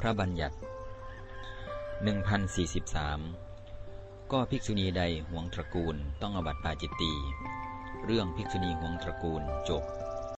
พระบัญญัติ 1043 ก็ภิกษุณีใดห่วงตระกูลต้องอบัติปาจิตตี เรื่องภิกษุณีห่วงตระกูลจบ